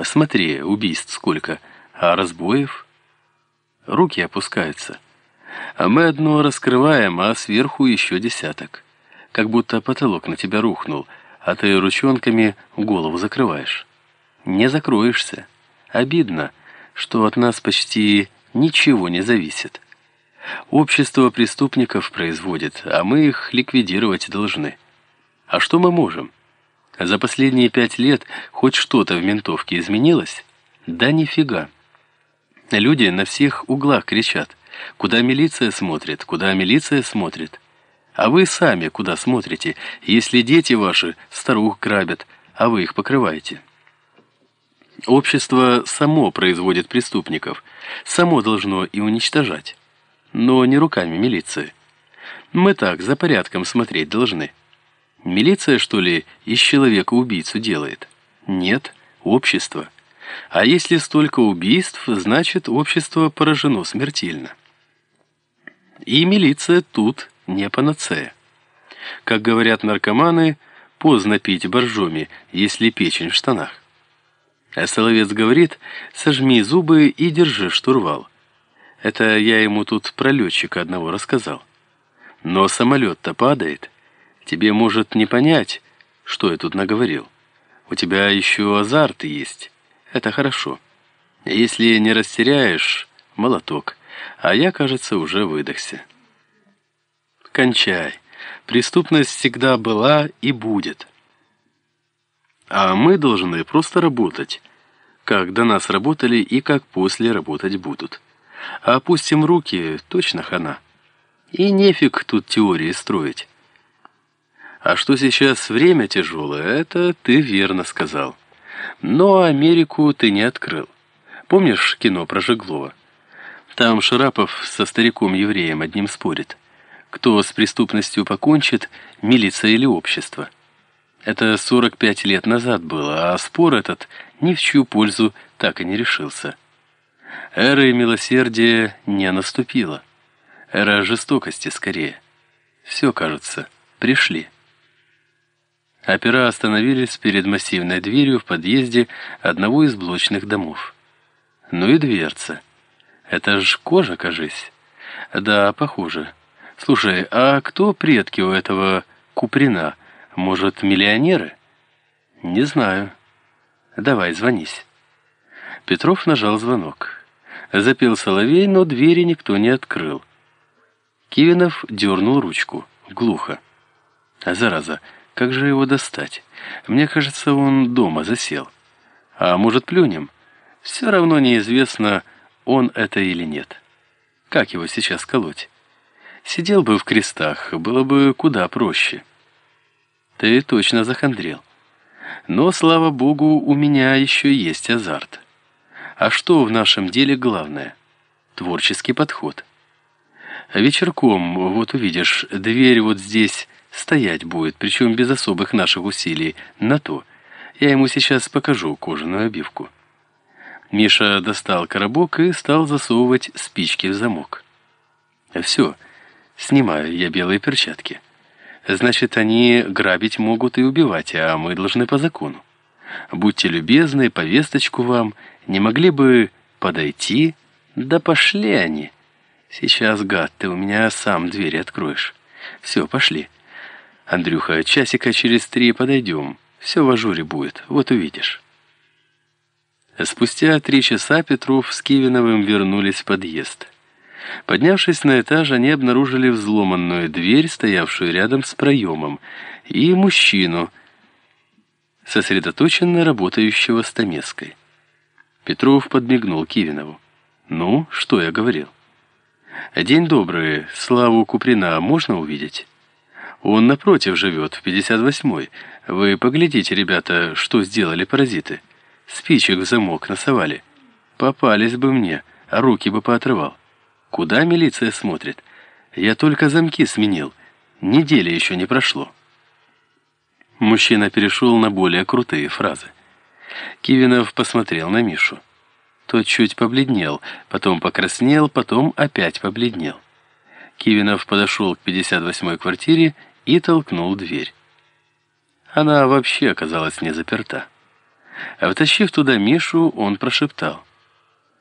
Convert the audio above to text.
Смотри, убийств сколько, а разбоев? Руки опускаются. А мы одно раскрываем, а сверху еще десяток. Как будто потолок на тебя рухнул, а ты ручонками голову закрываешь. Не закроешься. Обидно, что от нас почти ничего не зависит. Общество преступников производит, а мы их ликвидировать должны. А что мы можем? За последние пять лет хоть что-то в ментовке изменилось? Да нифига. Люди на всех углах кричат. Куда милиция смотрит, куда милиция смотрит. А вы сами куда смотрите, если дети ваши старух грабят, а вы их покрываете? Общество само производит преступников, само должно и уничтожать. Но не руками милиции. Мы так, за порядком смотреть должны. Милиция, что ли, из человека убийцу делает? Нет, общество. А если столько убийств, значит, общество поражено смертельно. И милиция тут не панацея. Как говорят наркоманы, поздно пить боржоми, если печень в штанах. А Соловец говорит, сожми зубы и держи штурвал. Это я ему тут про летчика одного рассказал. Но самолет-то падает. Тебе может не понять, что я тут наговорил. У тебя еще азарт есть. Это хорошо. Если не растеряешь, молоток. А я, кажется, уже выдохся. Кончай. Преступность всегда была и будет. А мы должны просто работать, как до нас работали и как после работать будут. Опустим руки, точно хана. И нефиг тут теории строить. А что сейчас время тяжелое, это ты верно сказал. Но Америку ты не открыл. Помнишь кино про Жеглова? Там Шарапов со стариком-евреем одним спорит. Кто с преступностью покончит, милиция или общество? Это 45 лет назад было, а спор этот ни в чью пользу так и не решился. Эра милосердия не наступила. Эра жестокости скорее. Все, кажется, пришли. Опера остановились перед массивной дверью в подъезде одного из блочных домов. Ну и дверца. Это ж кожа, кажись. Да, похоже. Слушай, а кто предки у этого Куприна? Может, миллионеры? Не знаю. Давай, звонись. Петров нажал звонок. Запел соловей, но двери никто не открыл. Кивинов дернул ручку. Глухо. Зараза, как же его достать? Мне кажется, он дома засел. А может, плюнем? Все равно неизвестно, он это или нет. Как его сейчас колоть? Сидел бы в крестах, было бы куда проще. Ты точно захандрил. Но, слава богу, у меня еще есть азарт. А что в нашем деле главное? Творческий подход. Вечерком, вот увидишь, дверь вот здесь стоять будет, причем без особых наших усилий, на то. Я ему сейчас покажу кожаную обивку. Миша достал коробок и стал засовывать спички в замок. Все, снимаю я белые перчатки. Значит, они грабить могут и убивать, а мы должны по закону. Будьте любезны, повесточку вам. Не могли бы подойти? Да пошли они. Сейчас, гад, ты у меня сам двери откроешь. Все, пошли. Андрюха, часика через три подойдем. Все в ажуре будет, вот увидишь. Спустя три часа Петров с Кивиновым вернулись в подъезд. Поднявшись на этаж, они обнаружили взломанную дверь, стоявшую рядом с проемом, и мужчину, сосредоточенно работающего с Томеской. Петров подмигнул Кивинову. «Ну, что я говорил?» «День добрый. Славу Куприна можно увидеть?» «Он напротив живет, в 58-й. Вы поглядите, ребята, что сделали паразиты. Спичек в замок насовали. Попались бы мне, а руки бы поотрывал. Куда милиция смотрит? Я только замки сменил. Недели еще не прошло». Мужчина перешел на более крутые фразы. Кивинов посмотрел на Мишу. Тот чуть побледнел, потом покраснел, потом опять побледнел. Кивинов подошел к 58-й квартире и толкнул дверь. Она вообще оказалась не заперта. А втащив туда Мишу, он прошептал.